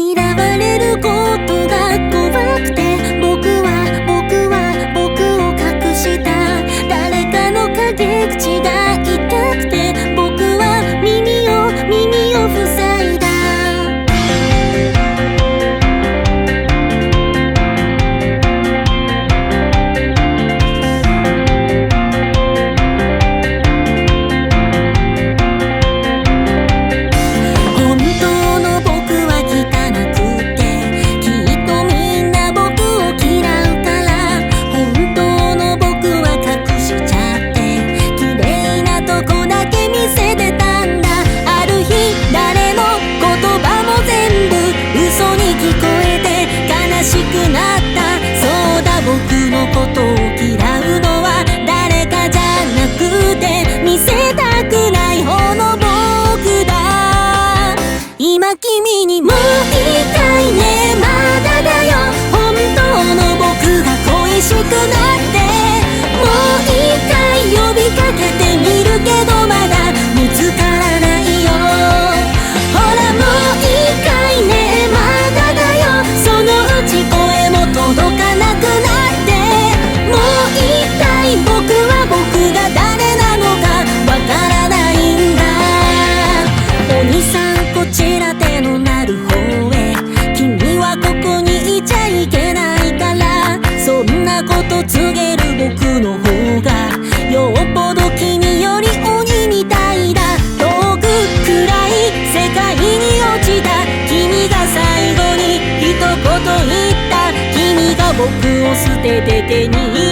嫌われること告げる僕の方がよっぽど君より鬼みたいだ。遠く暗い世界に落ちた。君が最後に一言言った。君が僕を捨てて手に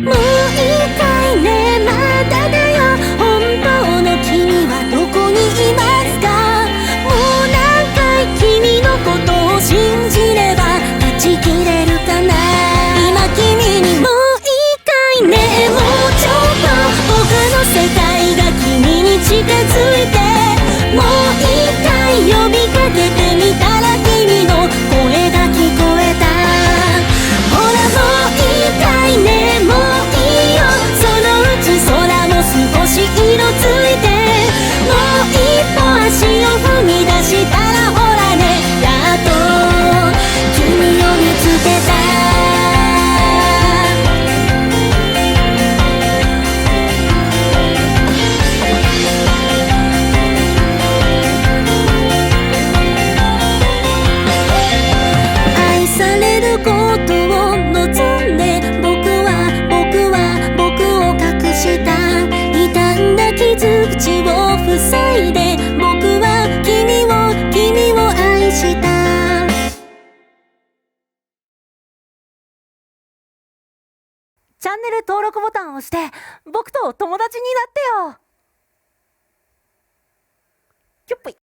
Move チャンネル登録ボタンを押して僕と友達になってよ。キょッぽイ。